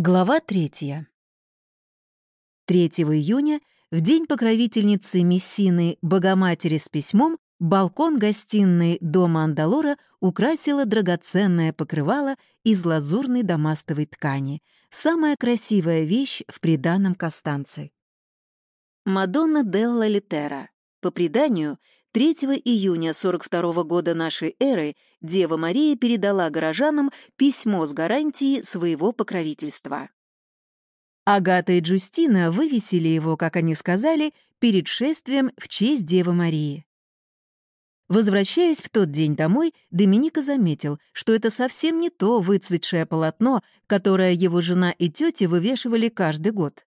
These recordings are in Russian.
Глава третья. 3 июня, в день покровительницы Мессины Богоматери с письмом, балкон гостиной дома Андалора украсила драгоценное покрывало из лазурной дамастовой ткани, самая красивая вещь в приданом Костанце. Мадонна Делла Литера. По преданию, 3 июня 42 года нашей эры Дева Мария передала горожанам письмо с гарантией своего покровительства. Агата и Джустина вывесили его, как они сказали, перед шествием в честь Девы Марии. Возвращаясь в тот день домой, Доминика заметил, что это совсем не то выцветшее полотно, которое его жена и тетя вывешивали каждый год.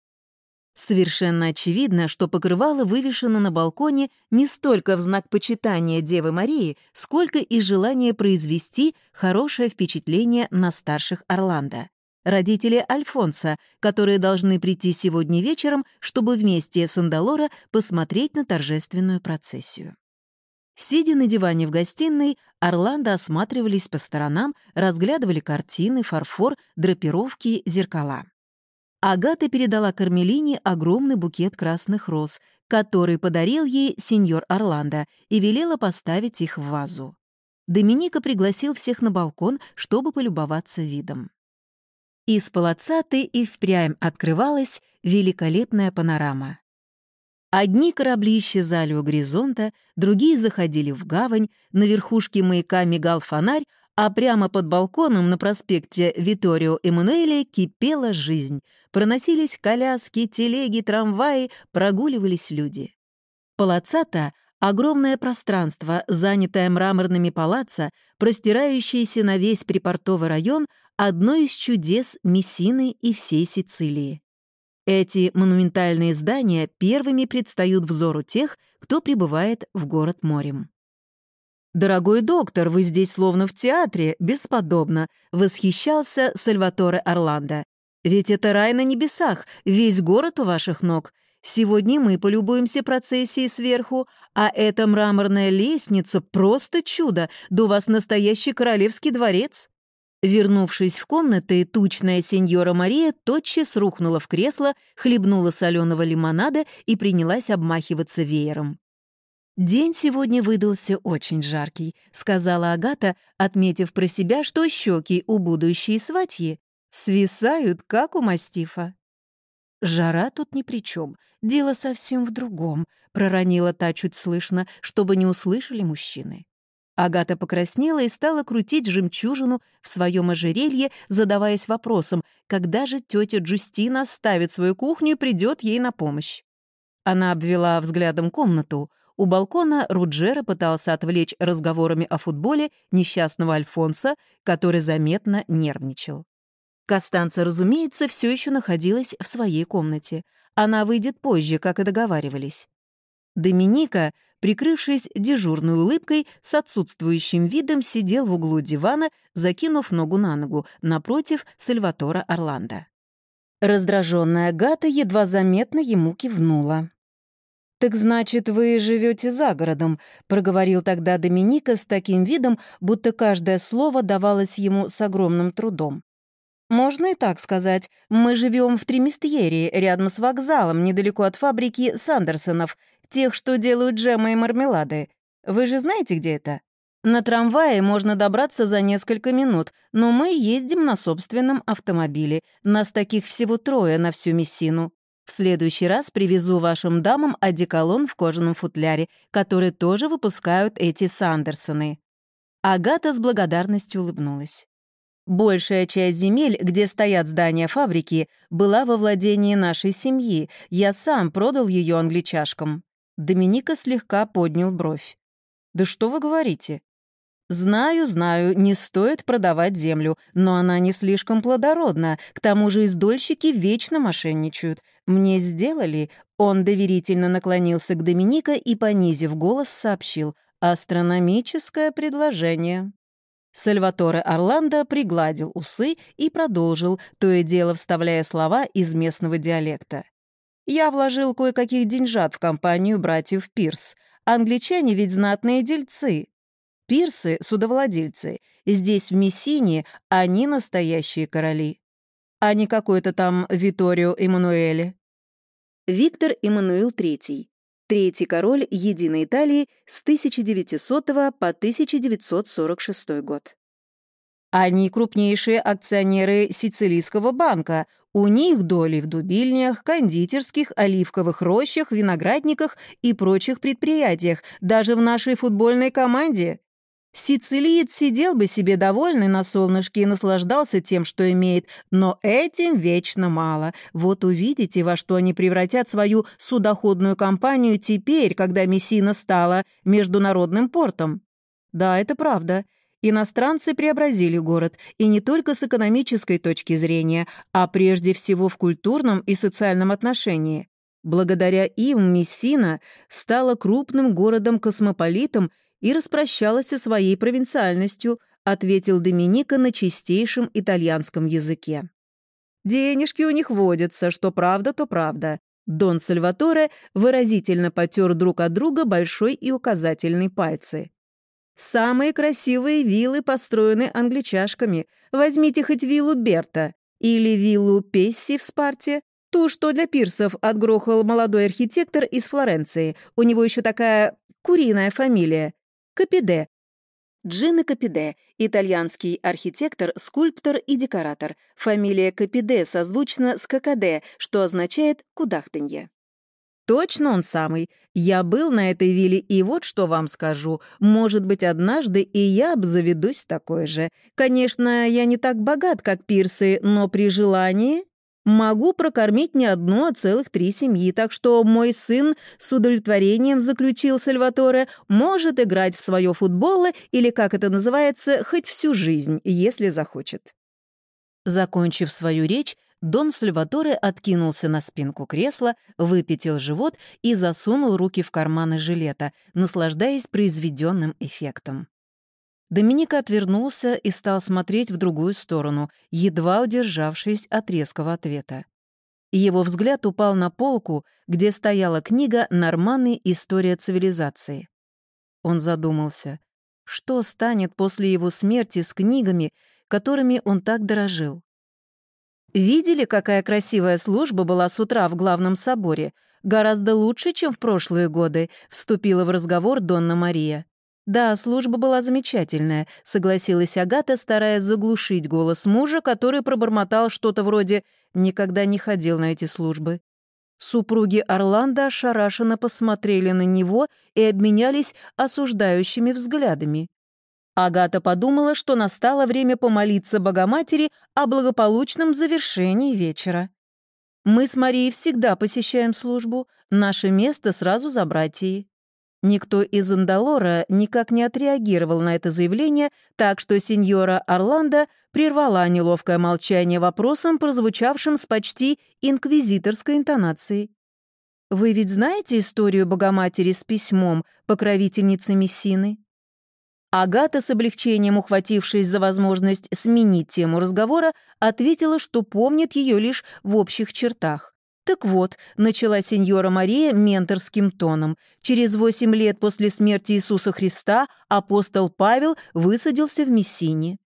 Совершенно очевидно, что покрывало вывешено на балконе не столько в знак почитания Девы Марии, сколько и желание произвести хорошее впечатление на старших Орландо. Родители Альфонса, которые должны прийти сегодня вечером, чтобы вместе с Андалора посмотреть на торжественную процессию. Сидя на диване в гостиной, Орландо осматривались по сторонам, разглядывали картины, фарфор, драпировки, зеркала. Агата передала Кармелине огромный букет красных роз, который подарил ей сеньор Орландо, и велела поставить их в вазу. Доминика пригласил всех на балкон, чтобы полюбоваться видом. Из палацаты и впрямь открывалась великолепная панорама. Одни корабли исчезали у горизонта, другие заходили в гавань, на верхушке маяка мигал фонарь, а прямо под балконом на проспекте Виторио Эммануэля кипела жизнь. Проносились коляски, телеги, трамваи, прогуливались люди. Палацата — огромное пространство, занятое мраморными палаца, простирающееся на весь припортовый район, одно из чудес Мессины и всей Сицилии. Эти монументальные здания первыми предстают взору тех, кто прибывает в город морем. «Дорогой доктор, вы здесь словно в театре, бесподобно», — восхищался Сальваторе Орландо. «Ведь это рай на небесах, весь город у ваших ног. Сегодня мы полюбуемся процессией сверху, а эта мраморная лестница — просто чудо, у вас настоящий королевский дворец». Вернувшись в комнаты, тучная сеньора Мария тотчас рухнула в кресло, хлебнула соленого лимонада и принялась обмахиваться веером. «День сегодня выдался очень жаркий», — сказала Агата, отметив про себя, что щеки у будущей сватьи свисают, как у мастифа. «Жара тут ни при чем, дело совсем в другом», — проронила та чуть слышно, чтобы не услышали мужчины. Агата покраснела и стала крутить жемчужину в своем ожерелье, задаваясь вопросом, когда же тетя Джустина оставит свою кухню и придет ей на помощь. Она обвела взглядом комнату. У балкона Руджера пытался отвлечь разговорами о футболе несчастного Альфонса, который заметно нервничал. Костанца, разумеется, все еще находилась в своей комнате. Она выйдет позже, как и договаривались. Доминика, прикрывшись дежурной улыбкой, с отсутствующим видом сидел в углу дивана, закинув ногу на ногу, напротив Сальватора Орландо. Раздраженная Гата едва заметно ему кивнула. «Так значит, вы живете за городом», — проговорил тогда Доминика с таким видом, будто каждое слово давалось ему с огромным трудом. «Можно и так сказать. Мы живем в Триместьере, рядом с вокзалом, недалеко от фабрики Сандерсонов, тех, что делают джемы и мармелады. Вы же знаете, где это? На трамвае можно добраться за несколько минут, но мы ездим на собственном автомобиле. Нас таких всего трое на всю Мессину. В следующий раз привезу вашим дамам одеколон в кожаном футляре, который тоже выпускают эти Сандерсоны». Агата с благодарностью улыбнулась. Большая часть земель, где стоят здания фабрики, была во владении нашей семьи. Я сам продал ее англичашкам. Доминика слегка поднял бровь. «Да что вы говорите?» «Знаю, знаю, не стоит продавать землю, но она не слишком плодородна, к тому же издольщики вечно мошенничают. Мне сделали...» Он доверительно наклонился к Доминика и, понизив голос, сообщил «Астрономическое предложение». Сальваторе Орландо пригладил усы и продолжил, то и дело вставляя слова из местного диалекта. «Я вложил кое-каких деньжат в компанию братьев Пирс. Англичане ведь знатные дельцы. Пирсы — судовладельцы. Здесь, в Мессине, они настоящие короли. а не какой-то там Виторио Эммануэле. Виктор Эммануил III. Третий король Единой Италии с 1900 по 1946 год. Они крупнейшие акционеры Сицилийского банка. У них доли в дубильнях, кондитерских, оливковых рощах, виноградниках и прочих предприятиях, даже в нашей футбольной команде. Сицилиец сидел бы себе довольный на солнышке и наслаждался тем, что имеет, но этим вечно мало. Вот увидите, во что они превратят свою судоходную компанию теперь, когда Мессина стала международным портом. Да, это правда. Иностранцы преобразили город, и не только с экономической точки зрения, а прежде всего в культурном и социальном отношении. Благодаря им Мессина стала крупным городом-космополитом и распрощалась со своей провинциальностью, ответил Доминика на чистейшем итальянском языке. Денежки у них водятся, что правда, то правда. Дон Сальваторе выразительно потер друг от друга большой и указательный пальцы. Самые красивые виллы построены англичашками. Возьмите хоть виллу Берта или виллу Песси в Спарте. Ту, что для пирсов отгрохал молодой архитектор из Флоренции. У него еще такая куриная фамилия. Капиде. Джино Капиде – итальянский архитектор, скульптор и декоратор. Фамилия Капиде созвучна с Кокаде, что означает «кудахтанье». Точно он самый. Я был на этой вилле, и вот что вам скажу. Может быть, однажды и я обзаведусь такой же. Конечно, я не так богат, как пирсы, но при желании могу прокормить не одну, а целых три семьи, так что мой сын с удовлетворением заключил Сальваторе, может играть в свое футболы или, как это называется, хоть всю жизнь, если захочет. Закончив свою речь, Дон Сальваторе откинулся на спинку кресла, выпятил живот и засунул руки в карманы жилета, наслаждаясь произведенным эффектом. Доминика отвернулся и стал смотреть в другую сторону, едва удержавшись от резкого ответа. Его взгляд упал на полку, где стояла книга «Норманны. История цивилизации». Он задумался, что станет после его смерти с книгами, которыми он так дорожил. Видели, какая красивая служба была с утра в главном соборе? Гораздо лучше, чем в прошлые годы», — вступила в разговор Донна Мария. «Да, служба была замечательная», — согласилась Агата, стараясь заглушить голос мужа, который пробормотал что-то вроде «никогда не ходил на эти службы». Супруги Орландо ошарашенно посмотрели на него и обменялись осуждающими взглядами. Агата подумала, что настало время помолиться Богоматери о благополучном завершении вечера. «Мы с Марией всегда посещаем службу. Наше место сразу за братьей». Никто из Андалора никак не отреагировал на это заявление, так что сеньора Орландо прервала неловкое молчание вопросом, прозвучавшим с почти инквизиторской интонацией. «Вы ведь знаете историю Богоматери с письмом, покровительницы Мессины?» Агата, с облегчением ухватившись за возможность сменить тему разговора, ответила, что помнит ее лишь в общих чертах. «Так вот», — начала сеньора Мария менторским тоном, «через восемь лет после смерти Иисуса Христа апостол Павел высадился в Мессине».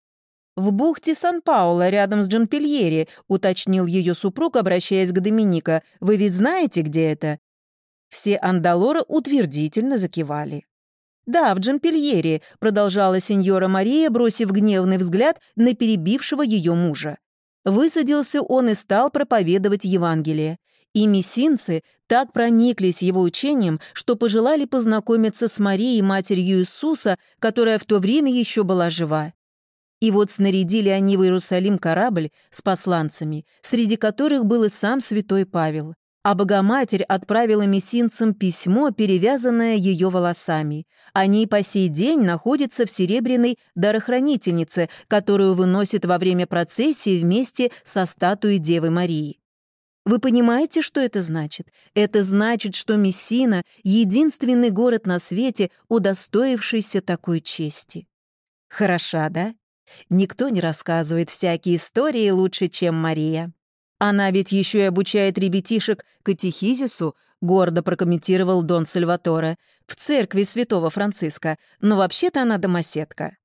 «В бухте Сан-Пауло, рядом с Джанпельери», — уточнил ее супруг, обращаясь к Доминика. «Вы ведь знаете, где это?» Все андалоры утвердительно закивали. «Да, в Джампельере», — продолжала сеньора Мария, бросив гневный взгляд на перебившего ее мужа. Высадился он и стал проповедовать Евангелие. И мессинцы так прониклись его учением, что пожелали познакомиться с Марией, матерью Иисуса, которая в то время еще была жива. И вот снарядили они в Иерусалим корабль с посланцами, среди которых был и сам святой Павел. А Богоматерь отправила мессинцам письмо, перевязанное ее волосами. Они по сей день находятся в серебряной дарохранительнице, которую выносят во время процессии вместе со статуей Девы Марии. Вы понимаете, что это значит? Это значит, что Мессина — единственный город на свете, удостоившийся такой чести. Хороша, да? Никто не рассказывает всякие истории лучше, чем Мария. Она ведь еще и обучает ребятишек катехизису, гордо прокомментировал Дон Сальваторе, в церкви святого Франциска, но вообще-то она домоседка.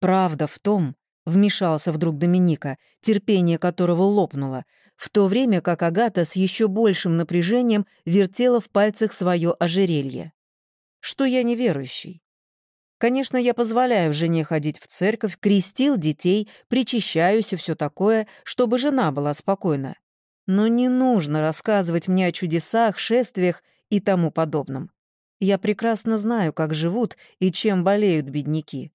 Правда в том, Вмешался вдруг Доминика, терпение которого лопнуло, в то время как Агата с еще большим напряжением вертела в пальцах свое ожерелье. Что я неверующий. Конечно, я позволяю жене ходить в церковь, крестил детей, причащаюсь и все такое, чтобы жена была спокойна. Но не нужно рассказывать мне о чудесах, шествиях и тому подобном. Я прекрасно знаю, как живут и чем болеют бедняки.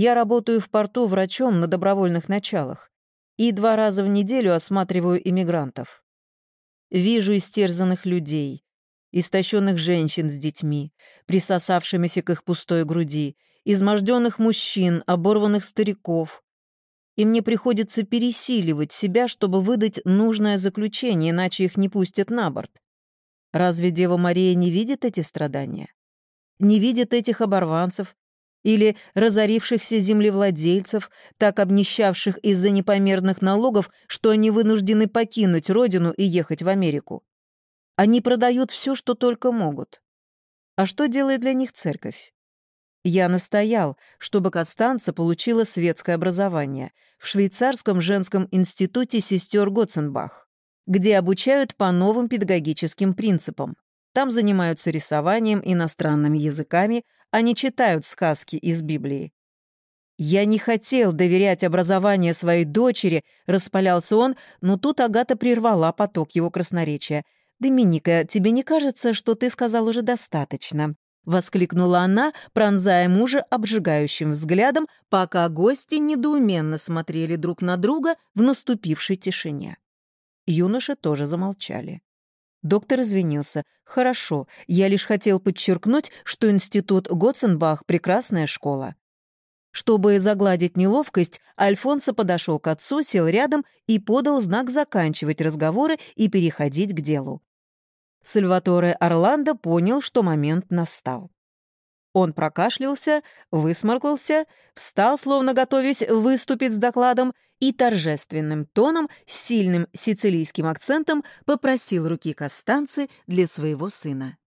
Я работаю в порту врачом на добровольных началах и два раза в неделю осматриваю иммигрантов. Вижу истерзанных людей, истощенных женщин с детьми, присосавшимися к их пустой груди, изможденных мужчин, оборванных стариков. И мне приходится пересиливать себя, чтобы выдать нужное заключение, иначе их не пустят на борт. Разве Дева Мария не видит эти страдания? Не видит этих оборванцев, или разорившихся землевладельцев, так обнищавших из-за непомерных налогов, что они вынуждены покинуть родину и ехать в Америку. Они продают все, что только могут. А что делает для них церковь? Я настоял, чтобы Костанца получила светское образование в швейцарском женском институте сестер Готценбах, где обучают по новым педагогическим принципам. Там занимаются рисованием, иностранными языками, они читают сказки из Библии. «Я не хотел доверять образование своей дочери», — распалялся он, но тут Агата прервала поток его красноречия. «Доминика, тебе не кажется, что ты сказал уже достаточно?» — воскликнула она, пронзая мужа обжигающим взглядом, пока гости недоуменно смотрели друг на друга в наступившей тишине. Юноши тоже замолчали. Доктор извинился. «Хорошо, я лишь хотел подчеркнуть, что институт Готценбах — прекрасная школа». Чтобы загладить неловкость, Альфонсо подошел к отцу, сел рядом и подал знак заканчивать разговоры и переходить к делу. Сальваторе Орландо понял, что момент настал. Он прокашлялся, высморкался, встал, словно готовясь выступить с докладом, и торжественным тоном, с сильным сицилийским акцентом попросил руки Костанцы для своего сына.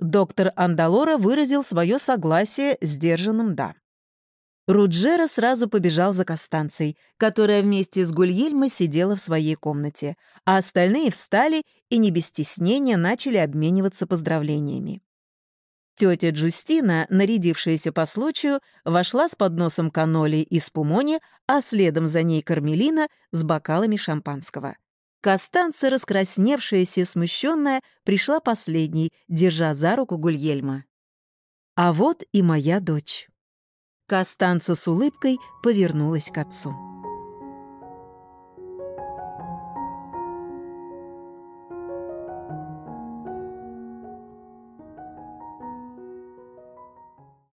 Доктор Андалора выразил свое согласие сдержанным «да». Руджера сразу побежал за Костанцей, которая вместе с Гульельмо сидела в своей комнате, а остальные встали и не без стеснения начали обмениваться поздравлениями. Тетя Джустина, нарядившаяся по случаю, вошла с подносом каноли и спумони, а следом за ней Кармелина с бокалами шампанского. Костанца, раскрасневшаяся и смущенная, пришла последней, держа за руку Гульельма. «А вот и моя дочь». Костанца с улыбкой повернулась к отцу.